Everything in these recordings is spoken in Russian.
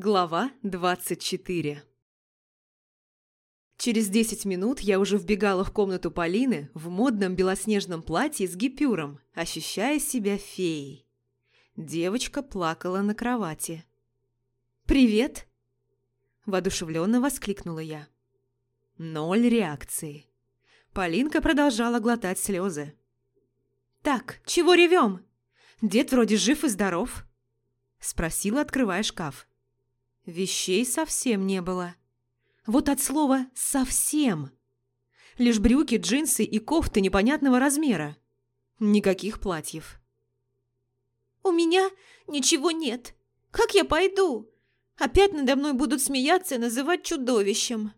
Глава 24 Через 10 минут я уже вбегала в комнату Полины в модном белоснежном платье с гипюром, ощущая себя феей. Девочка плакала на кровати. «Привет!» – воодушевленно воскликнула я. Ноль реакции. Полинка продолжала глотать слезы. «Так, чего ревем? Дед вроде жив и здоров?» – спросила, открывая шкаф. Вещей совсем не было. Вот от слова «совсем». Лишь брюки, джинсы и кофты непонятного размера. Никаких платьев. «У меня ничего нет. Как я пойду? Опять надо мной будут смеяться и называть чудовищем».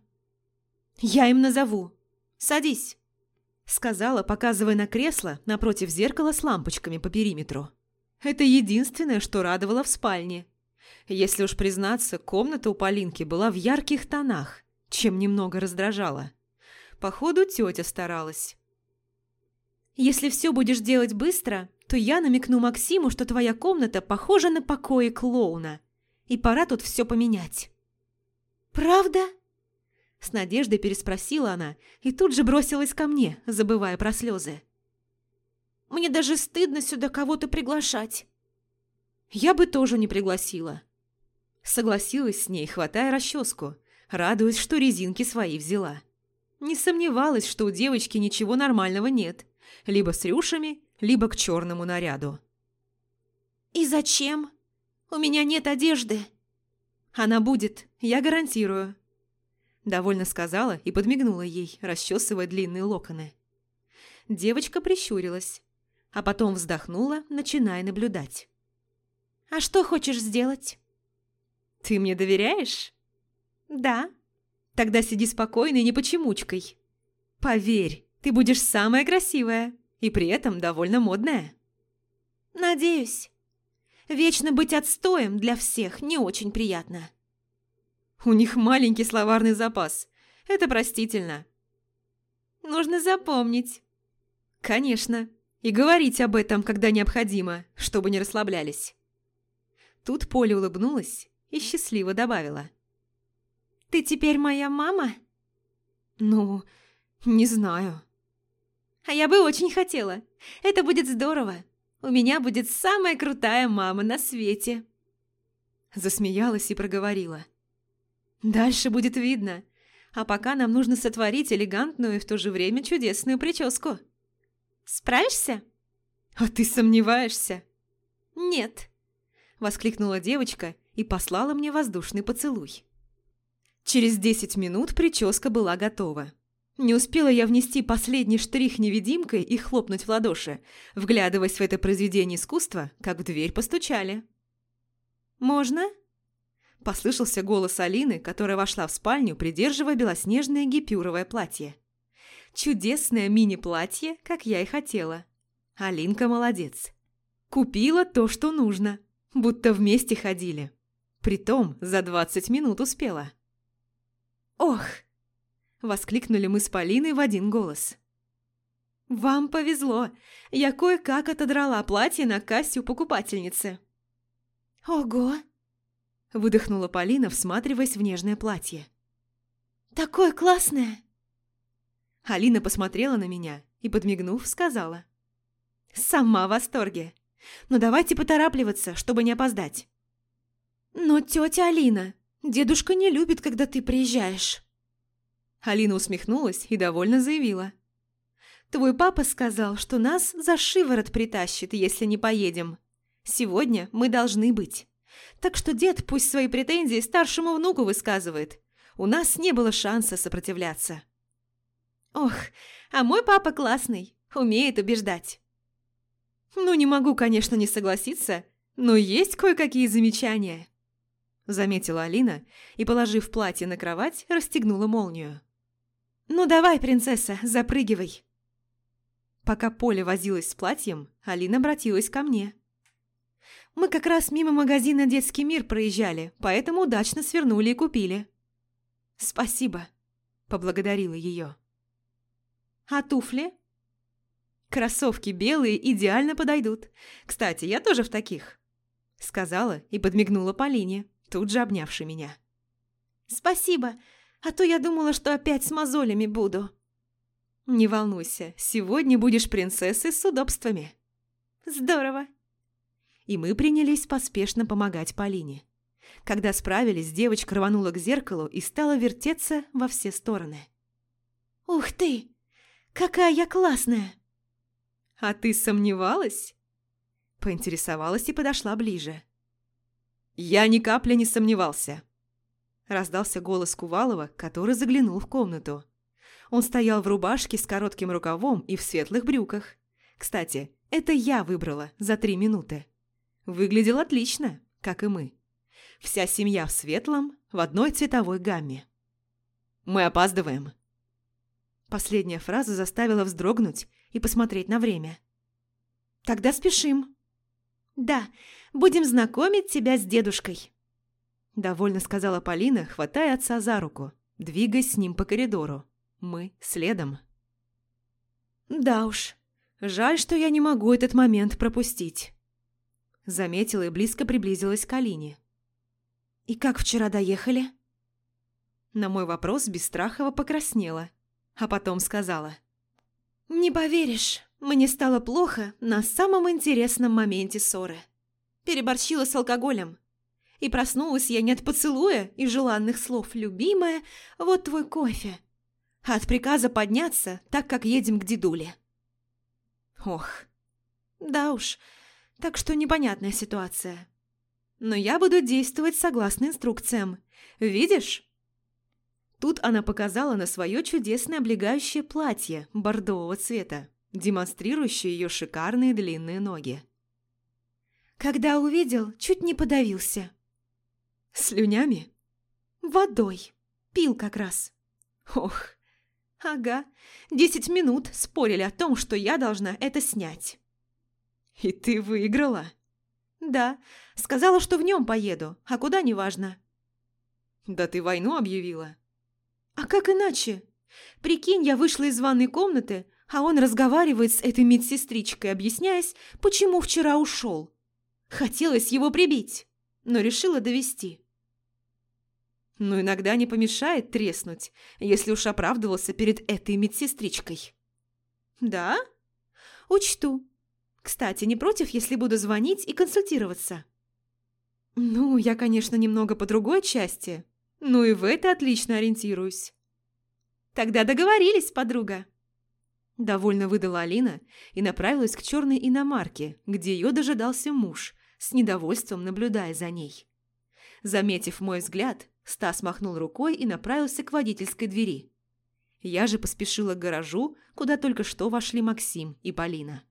«Я им назову. Садись», — сказала, показывая на кресло напротив зеркала с лампочками по периметру. Это единственное, что радовало в спальне. Если уж признаться, комната у Полинки была в ярких тонах, чем немного раздражала. Походу, тетя старалась. «Если все будешь делать быстро, то я намекну Максиму, что твоя комната похожа на покои клоуна, и пора тут все поменять». «Правда?» С надеждой переспросила она и тут же бросилась ко мне, забывая про слезы. «Мне даже стыдно сюда кого-то приглашать». «Я бы тоже не пригласила», Согласилась с ней, хватая расческу, радуясь, что резинки свои взяла. Не сомневалась, что у девочки ничего нормального нет. Либо с рюшами, либо к черному наряду. «И зачем? У меня нет одежды». «Она будет, я гарантирую», – довольно сказала и подмигнула ей, расчесывая длинные локоны. Девочка прищурилась, а потом вздохнула, начиная наблюдать. «А что хочешь сделать?» «Ты мне доверяешь?» «Да». «Тогда сиди спокойно и не почемучкой. Поверь, ты будешь самая красивая и при этом довольно модная». «Надеюсь. Вечно быть отстоем для всех не очень приятно». «У них маленький словарный запас. Это простительно». «Нужно запомнить». «Конечно. И говорить об этом, когда необходимо, чтобы не расслаблялись». Тут Поля улыбнулась и счастливо добавила. «Ты теперь моя мама?» «Ну, не знаю». «А я бы очень хотела. Это будет здорово. У меня будет самая крутая мама на свете». Засмеялась и проговорила. «Дальше будет видно. А пока нам нужно сотворить элегантную и в то же время чудесную прическу». «Справишься?» «А ты сомневаешься?» «Нет», – воскликнула девочка и послала мне воздушный поцелуй. Через десять минут прическа была готова. Не успела я внести последний штрих невидимкой и хлопнуть в ладоши, вглядываясь в это произведение искусства, как в дверь постучали. «Можно?» Послышался голос Алины, которая вошла в спальню, придерживая белоснежное гипюровое платье. Чудесное мини-платье, как я и хотела. Алинка молодец. Купила то, что нужно. Будто вместе ходили. Притом за двадцать минут успела. «Ох!» – воскликнули мы с Полиной в один голос. «Вам повезло. Я кое-как отодрала платье на кассе у покупательницы». «Ого!» – выдохнула Полина, всматриваясь в нежное платье. «Такое классное!» Алина посмотрела на меня и, подмигнув, сказала. «Сама в восторге. Но давайте поторапливаться, чтобы не опоздать». «Но тетя Алина, дедушка не любит, когда ты приезжаешь». Алина усмехнулась и довольно заявила. «Твой папа сказал, что нас за шиворот притащит, если не поедем. Сегодня мы должны быть. Так что дед пусть свои претензии старшему внуку высказывает. У нас не было шанса сопротивляться». «Ох, а мой папа классный, умеет убеждать». «Ну, не могу, конечно, не согласиться, но есть кое-какие замечания» заметила Алина и, положив платье на кровать, расстегнула молнию. «Ну давай, принцесса, запрыгивай!» Пока Поля возилась с платьем, Алина обратилась ко мне. «Мы как раз мимо магазина «Детский мир» проезжали, поэтому удачно свернули и купили». «Спасибо», – поблагодарила ее. «А туфли?» «Кроссовки белые идеально подойдут. Кстати, я тоже в таких», – сказала и подмигнула Полине тут же обнявший меня. «Спасибо, а то я думала, что опять с мозолями буду». «Не волнуйся, сегодня будешь принцессой с удобствами». «Здорово». И мы принялись поспешно помогать Полине. Когда справились, девочка рванула к зеркалу и стала вертеться во все стороны. «Ух ты! Какая я классная!» «А ты сомневалась?» Поинтересовалась и подошла ближе. «Я ни капли не сомневался!» Раздался голос Кувалова, который заглянул в комнату. Он стоял в рубашке с коротким рукавом и в светлых брюках. Кстати, это я выбрала за три минуты. Выглядел отлично, как и мы. Вся семья в светлом, в одной цветовой гамме. «Мы опаздываем». Последняя фраза заставила вздрогнуть и посмотреть на время. «Тогда спешим». «Да, будем знакомить тебя с дедушкой», – довольно сказала Полина, хватая отца за руку, двигаясь с ним по коридору. Мы следом. «Да уж, жаль, что я не могу этот момент пропустить», – заметила и близко приблизилась к Алине. «И как вчера доехали?» На мой вопрос Бестрахова покраснела, а потом сказала. «Не поверишь, мне стало плохо на самом интересном моменте ссоры. Переборщила с алкоголем. И проснулась я не от поцелуя и желанных слов «любимая, вот твой кофе», а от приказа подняться, так как едем к дедуле. Ох, да уж, так что непонятная ситуация. Но я буду действовать согласно инструкциям. Видишь? Тут она показала на свое чудесное облегающее платье бордового цвета, демонстрирующее ее шикарные длинные ноги. Когда увидел, чуть не подавился. Слюнями? Водой. Пил как раз. Ох. Ага. Десять минут спорили о том, что я должна это снять. И ты выиграла? Да. Сказала, что в нем поеду, а куда неважно. Да ты войну объявила. А как иначе? Прикинь, я вышла из ванной комнаты, а он разговаривает с этой медсестричкой, объясняясь, почему вчера ушел. Хотелось его прибить, но решила довести. Но иногда не помешает треснуть, если уж оправдывался перед этой медсестричкой. Да? Учту. Кстати, не против, если буду звонить и консультироваться? Ну, я, конечно, немного по другой части, но и в это отлично ориентируюсь. Тогда договорились, подруга. Довольно выдала Алина и направилась к черной иномарке, где ее дожидался муж, с недовольством наблюдая за ней. Заметив мой взгляд, Стас махнул рукой и направился к водительской двери. Я же поспешила к гаражу, куда только что вошли Максим и Полина.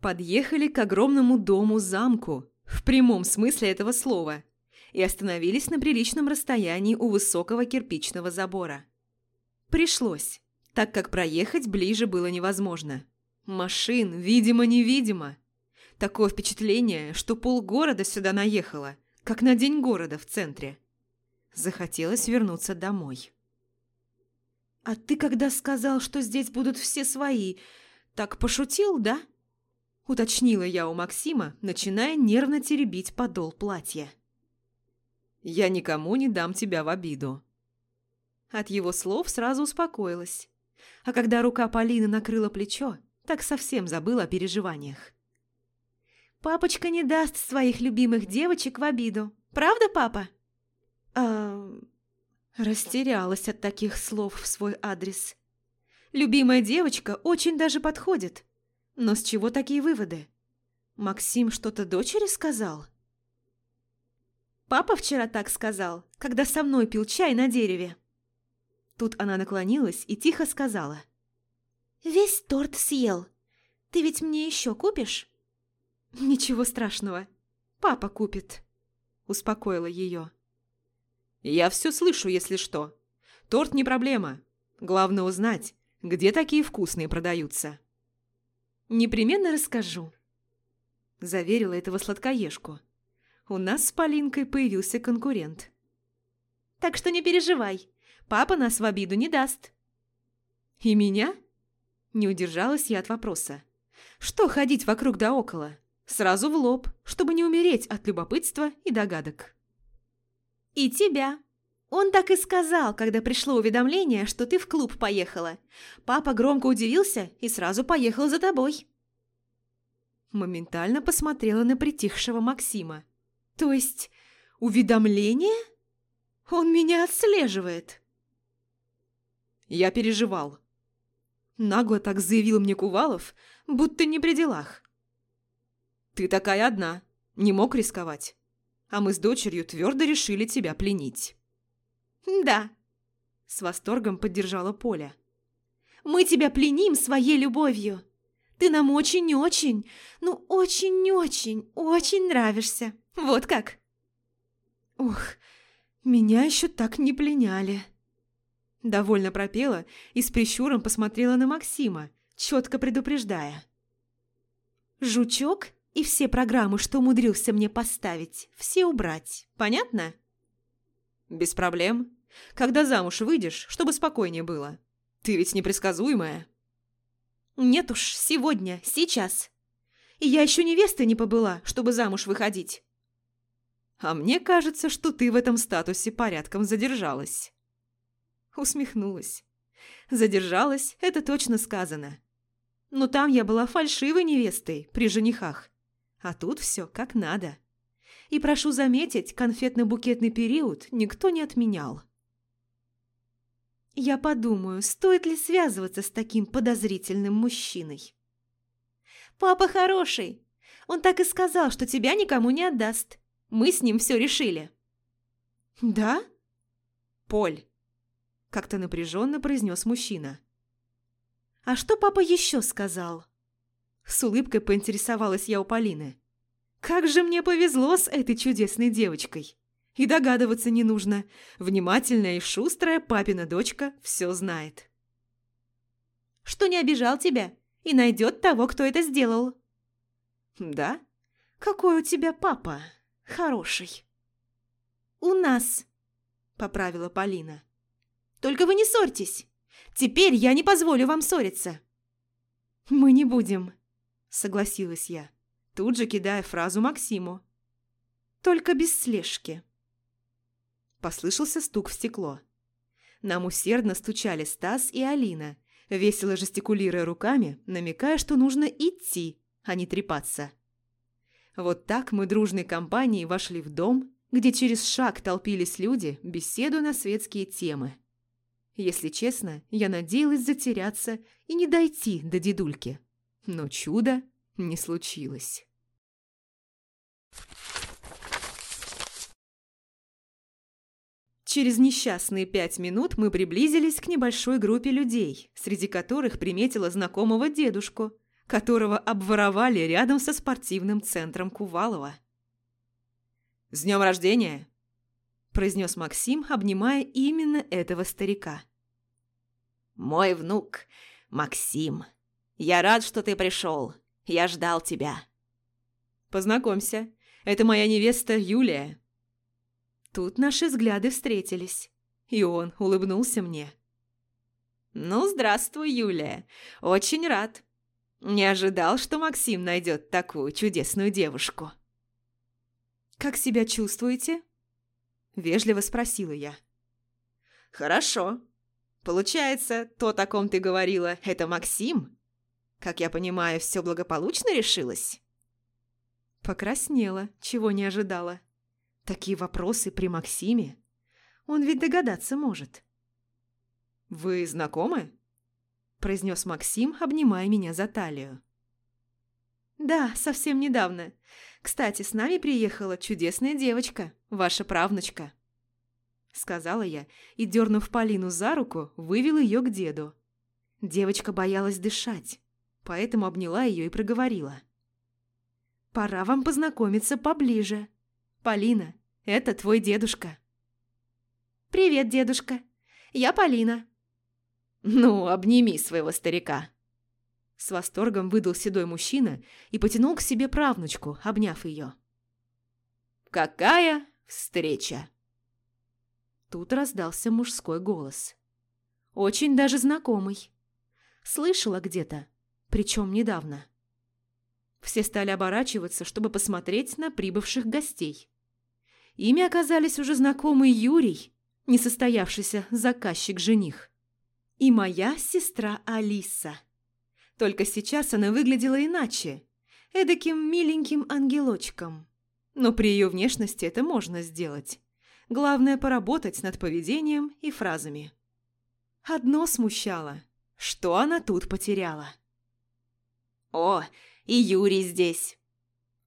Подъехали к огромному дому-замку, в прямом смысле этого слова, и остановились на приличном расстоянии у высокого кирпичного забора. Пришлось, так как проехать ближе было невозможно. Машин, видимо-невидимо. Такое впечатление, что полгорода сюда наехало, как на день города в центре. Захотелось вернуться домой. «А ты когда сказал, что здесь будут все свои, так пошутил, да?» Уточнила я у Максима, начиная нервно теребить подол платья. «Я никому не дам тебя в обиду». От его слов сразу успокоилась. А когда рука Полины накрыла плечо, так совсем забыла о переживаниях. Папочка не даст своих любимых девочек в обиду. Правда, папа? А... Растерялась от таких слов в свой адрес. Любимая девочка очень даже подходит. Но с чего такие выводы? Максим что-то дочери сказал? Папа вчера так сказал, когда со мной пил чай на дереве. Тут она наклонилась и тихо сказала. «Весь торт съел. Ты ведь мне еще купишь?» «Ничего страшного. Папа купит», – успокоила ее. «Я все слышу, если что. Торт не проблема. Главное узнать, где такие вкусные продаются». «Непременно расскажу», – заверила этого сладкоежку. «У нас с Полинкой появился конкурент». «Так что не переживай, папа нас в обиду не даст». «И меня?» – не удержалась я от вопроса. Что ходить вокруг да около? Сразу в лоб, чтобы не умереть от любопытства и догадок. «И тебя. Он так и сказал, когда пришло уведомление, что ты в клуб поехала. Папа громко удивился и сразу поехал за тобой». Моментально посмотрела на притихшего Максима. «То есть уведомление? Он меня отслеживает?» Я переживал. Нагло так заявил мне Кувалов, будто не при делах. «Ты такая одна, не мог рисковать. А мы с дочерью твердо решили тебя пленить». «Да», – с восторгом поддержала Поля. «Мы тебя пленим своей любовью. Ты нам очень-очень, ну очень-очень, очень нравишься. Вот как». «Ох, меня еще так не пленяли». Довольно пропела и с прищуром посмотрела на Максима, четко предупреждая. «Жучок и все программы, что умудрился мне поставить, все убрать. Понятно?» «Без проблем. Когда замуж выйдешь, чтобы спокойнее было. Ты ведь непредсказуемая». «Нет уж, сегодня, сейчас. И я еще невестой не побыла, чтобы замуж выходить». «А мне кажется, что ты в этом статусе порядком задержалась». Усмехнулась. Задержалась, это точно сказано. Но там я была фальшивой невестой при женихах. А тут все как надо. И прошу заметить, конфетно-букетный период никто не отменял. Я подумаю, стоит ли связываться с таким подозрительным мужчиной. «Папа хороший. Он так и сказал, что тебя никому не отдаст. Мы с ним все решили». «Да?» «Поль, – как-то напряженно произнес мужчина. «А что папа еще сказал?» С улыбкой поинтересовалась я у Полины. «Как же мне повезло с этой чудесной девочкой! И догадываться не нужно. Внимательная и шустрая папина дочка все знает». «Что не обижал тебя и найдет того, кто это сделал». «Да? Какой у тебя папа хороший». «У нас», – поправила Полина. Только вы не ссорьтесь. Теперь я не позволю вам ссориться». «Мы не будем», – согласилась я, тут же кидая фразу Максиму. «Только без слежки». Послышался стук в стекло. Нам усердно стучали Стас и Алина, весело жестикулируя руками, намекая, что нужно идти, а не трепаться. Вот так мы дружной компанией вошли в дом, где через шаг толпились люди, беседуя на светские темы. Если честно, я надеялась затеряться и не дойти до дедульки. Но чудо не случилось. Через несчастные пять минут мы приблизились к небольшой группе людей, среди которых приметила знакомого дедушку, которого обворовали рядом со спортивным центром Кувалова. «С днем рождения!» – произнес Максим, обнимая именно этого старика. «Мой внук, Максим. Я рад, что ты пришел. Я ждал тебя». «Познакомься, это моя невеста Юлия». Тут наши взгляды встретились, и он улыбнулся мне. «Ну, здравствуй, Юлия. Очень рад. Не ожидал, что Максим найдет такую чудесную девушку». «Как себя чувствуете?» – вежливо спросила я. «Хорошо. Получается, то, о ком ты говорила, это Максим? Как я понимаю, все благополучно решилось?» Покраснела, чего не ожидала. Такие вопросы при Максиме? Он ведь догадаться может. «Вы знакомы?» – произнес Максим, обнимая меня за талию. «Да, совсем недавно. Кстати, с нами приехала чудесная девочка, ваша правнучка» сказала я и, дернув Полину за руку, вывел ее к деду. Девочка боялась дышать, поэтому обняла ее и проговорила. «Пора вам познакомиться поближе. Полина, это твой дедушка». «Привет, дедушка. Я Полина». «Ну, обними своего старика». С восторгом выдал седой мужчина и потянул к себе правнучку, обняв ее. «Какая встреча!» Тут раздался мужской голос. Очень даже знакомый. Слышала где-то, причем недавно. Все стали оборачиваться, чтобы посмотреть на прибывших гостей. Ими оказались уже знакомый Юрий, несостоявшийся заказчик-жених, и моя сестра Алиса. Только сейчас она выглядела иначе, эдаким миленьким ангелочком. Но при ее внешности это можно сделать. Главное – поработать над поведением и фразами. Одно смущало. Что она тут потеряла? «О, и Юрий здесь!»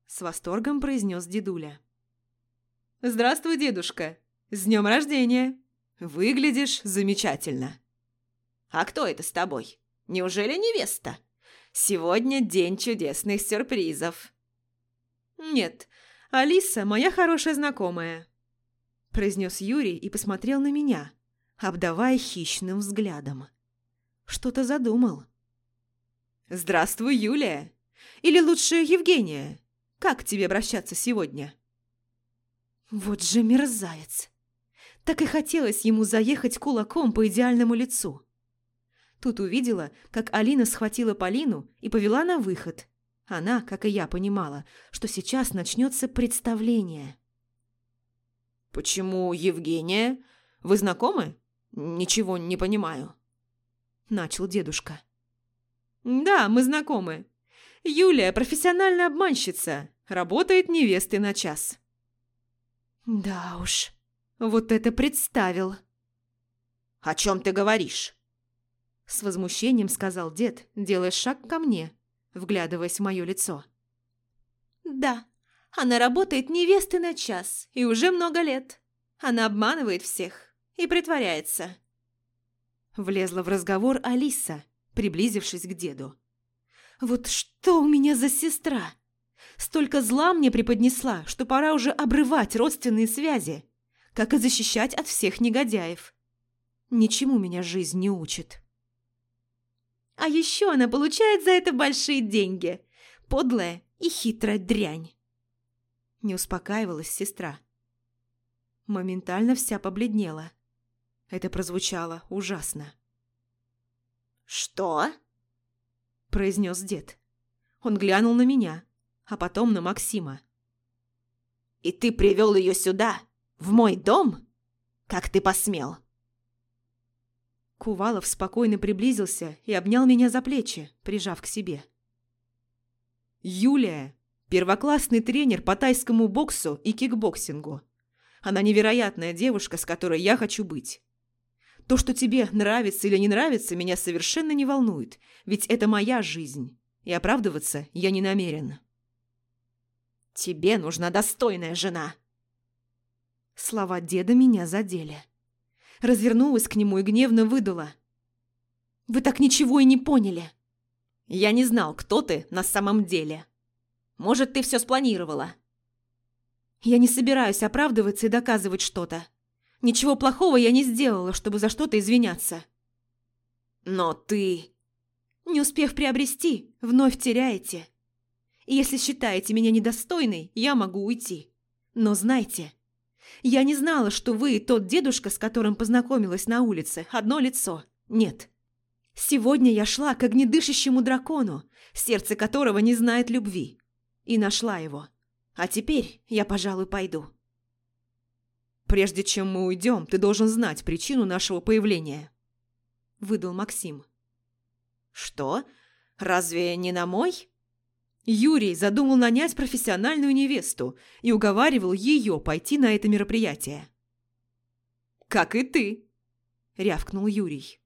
С восторгом произнес дедуля. «Здравствуй, дедушка! С днем рождения! Выглядишь замечательно!» «А кто это с тобой? Неужели невеста? Сегодня день чудесных сюрпризов!» «Нет, Алиса моя хорошая знакомая», – произнес Юрий и посмотрел на меня, обдавая хищным взглядом. Что-то задумал. «Здравствуй, Юлия! Или лучше Евгения. Как к тебе обращаться сегодня?» Вот же мерзавец. Так и хотелось ему заехать кулаком по идеальному лицу. Тут увидела, как Алина схватила Полину и повела на выход. Она, как и я, понимала, что сейчас начнется представление. «Почему Евгения? Вы знакомы? Ничего не понимаю», – начал дедушка. «Да, мы знакомы. Юлия – профессиональная обманщица, работает невестой на час». Да уж, вот это представил. «О чем ты говоришь?» С возмущением сказал дед, делая шаг ко мне, вглядываясь в мое лицо. «Да, она работает невестой на час, и уже много лет. Она обманывает всех и притворяется». Влезла в разговор Алиса, приблизившись к деду. «Вот что у меня за сестра? Столько зла мне преподнесла, что пора уже обрывать родственные связи, как и защищать от всех негодяев. Ничему меня жизнь не учит. А еще она получает за это большие деньги. Подлая и хитрая дрянь. Не успокаивалась сестра. Моментально вся побледнела. Это прозвучало ужасно. «Что?» – произнес дед. Он глянул на меня, а потом на Максима. «И ты привел ее сюда, в мой дом? Как ты посмел?» Кувалов спокойно приблизился и обнял меня за плечи, прижав к себе. «Юлия – первоклассный тренер по тайскому боксу и кикбоксингу. Она невероятная девушка, с которой я хочу быть. То, что тебе нравится или не нравится, меня совершенно не волнует, ведь это моя жизнь, и оправдываться я не намерен». Тебе нужна достойная жена!» Слова деда меня задели. Развернулась к нему и гневно выдала. «Вы так ничего и не поняли!» «Я не знал, кто ты на самом деле. Может, ты все спланировала?» «Я не собираюсь оправдываться и доказывать что-то. Ничего плохого я не сделала, чтобы за что-то извиняться». «Но ты...» «Не успев приобрести, вновь теряете. И если считаете меня недостойной, я могу уйти. Но знайте, я не знала, что вы тот дедушка, с которым познакомилась на улице, одно лицо. Нет. Сегодня я шла к огнедышащему дракону, сердце которого не знает любви. И нашла его. А теперь я, пожалуй, пойду. «Прежде чем мы уйдем, ты должен знать причину нашего появления», – выдал Максим. «Что? Разве не на мой?» Юрий задумал нанять профессиональную невесту и уговаривал ее пойти на это мероприятие. «Как и ты», – рявкнул Юрий.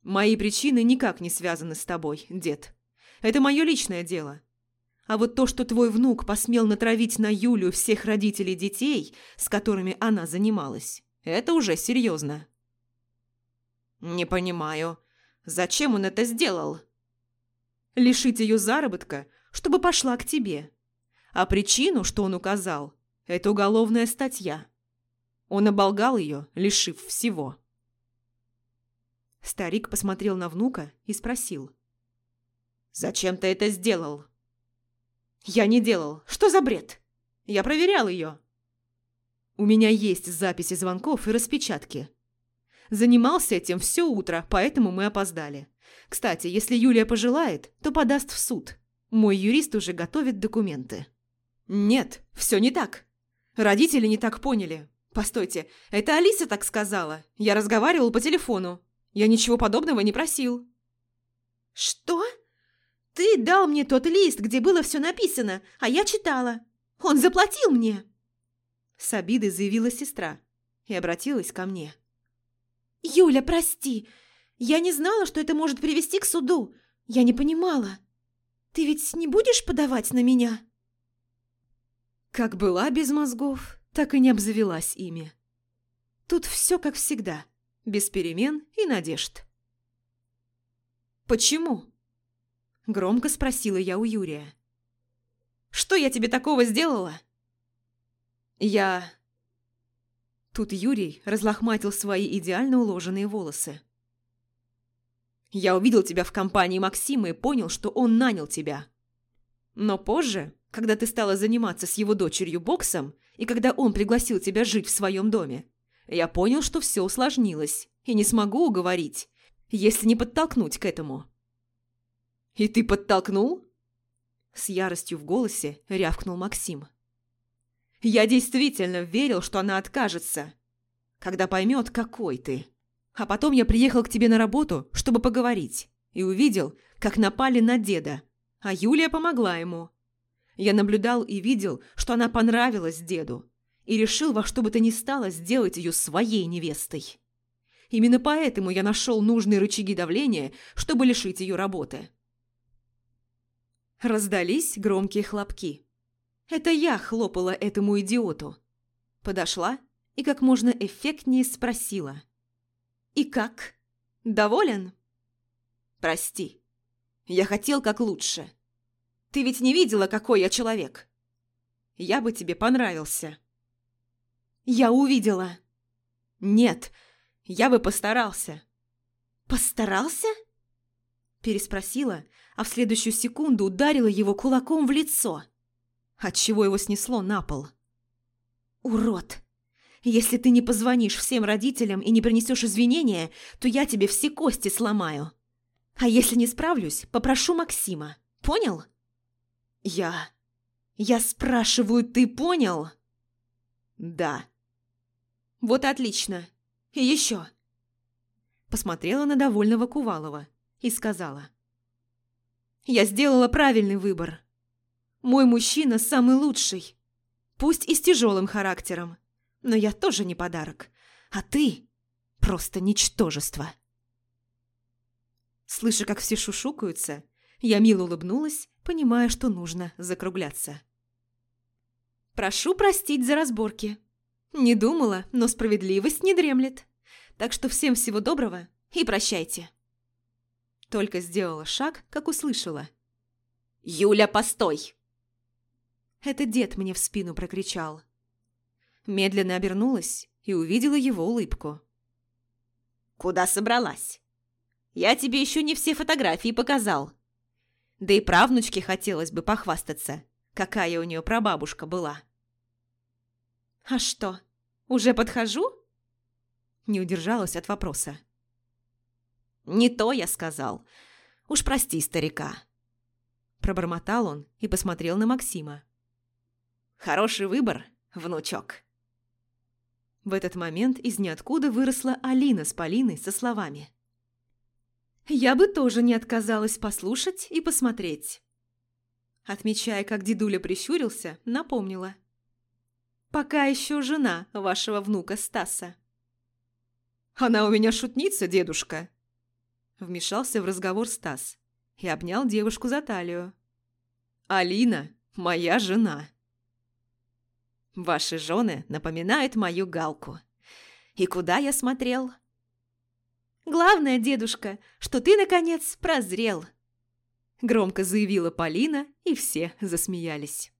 «Мои причины никак не связаны с тобой, дед. Это мое личное дело. А вот то, что твой внук посмел натравить на Юлю всех родителей детей, с которыми она занималась, это уже серьезно». «Не понимаю, зачем он это сделал?» «Лишить ее заработка чтобы пошла к тебе. А причину, что он указал, это уголовная статья. Он оболгал ее, лишив всего. Старик посмотрел на внука и спросил. «Зачем ты это сделал?» «Я не делал. Что за бред? Я проверял ее». «У меня есть записи звонков и распечатки. Занимался этим все утро, поэтому мы опоздали. Кстати, если Юлия пожелает, то подаст в суд. Мой юрист уже готовит документы. Нет, все не так. Родители не так поняли. Постойте, это Алиса так сказала. Я разговаривал по телефону. Я ничего подобного не просил. Что? Ты дал мне тот лист, где было все написано, а я читала. Он заплатил мне. С обидой заявила сестра и обратилась ко мне. «Юля, прости. Я не знала, что это может привести к суду. Я не понимала. Ты ведь не будешь подавать на меня?» Как была без мозгов, так и не обзавелась ими. Тут все как всегда, без перемен и надежд. «Почему?» – громко спросила я у Юрия. «Что я тебе такого сделала?» «Я...» Тут Юрий разлохматил свои идеально уложенные волосы. «Я увидел тебя в компании Максима и понял, что он нанял тебя. Но позже, когда ты стала заниматься с его дочерью боксом, и когда он пригласил тебя жить в своем доме, я понял, что все усложнилось, и не смогу уговорить, если не подтолкнуть к этому». «И ты подтолкнул?» С яростью в голосе рявкнул Максим. Я действительно верил, что она откажется, когда поймет, какой ты. А потом я приехал к тебе на работу, чтобы поговорить, и увидел, как напали на деда, а Юлия помогла ему. Я наблюдал и видел, что она понравилась деду, и решил во что бы то ни стало сделать ее своей невестой. Именно поэтому я нашел нужные рычаги давления, чтобы лишить ее работы. Раздались громкие хлопки. Это я хлопала этому идиоту. Подошла и как можно эффектнее спросила. «И как? Доволен?» «Прости. Я хотел как лучше. Ты ведь не видела, какой я человек. Я бы тебе понравился». «Я увидела». «Нет, я бы постарался». «Постарался?» Переспросила, а в следующую секунду ударила его кулаком в лицо отчего его снесло на пол. «Урод! Если ты не позвонишь всем родителям и не принесешь извинения, то я тебе все кости сломаю. А если не справлюсь, попрошу Максима. Понял?» «Я... я спрашиваю, ты понял?» «Да». «Вот отлично. И еще». Посмотрела на довольного Кувалова и сказала. «Я сделала правильный выбор». Мой мужчина самый лучший. Пусть и с тяжелым характером. Но я тоже не подарок. А ты просто ничтожество. Слыша, как все шушукаются, я мило улыбнулась, понимая, что нужно закругляться. «Прошу простить за разборки. Не думала, но справедливость не дремлет. Так что всем всего доброго и прощайте». Только сделала шаг, как услышала. «Юля, постой!» Это дед мне в спину прокричал. Медленно обернулась и увидела его улыбку. «Куда собралась? Я тебе еще не все фотографии показал. Да и правнучке хотелось бы похвастаться, какая у нее прабабушка была». «А что, уже подхожу?» Не удержалась от вопроса. «Не то я сказал. Уж прости старика». Пробормотал он и посмотрел на Максима. Хороший выбор, внучок. В этот момент из ниоткуда выросла Алина с Полиной со словами. «Я бы тоже не отказалась послушать и посмотреть». Отмечая, как дедуля прищурился, напомнила. «Пока еще жена вашего внука Стаса». «Она у меня шутница, дедушка!» Вмешался в разговор Стас и обнял девушку за талию. «Алина – моя жена!» Ваши жены напоминают мою галку. И куда я смотрел? Главное, дедушка, что ты, наконец, прозрел. Громко заявила Полина, и все засмеялись.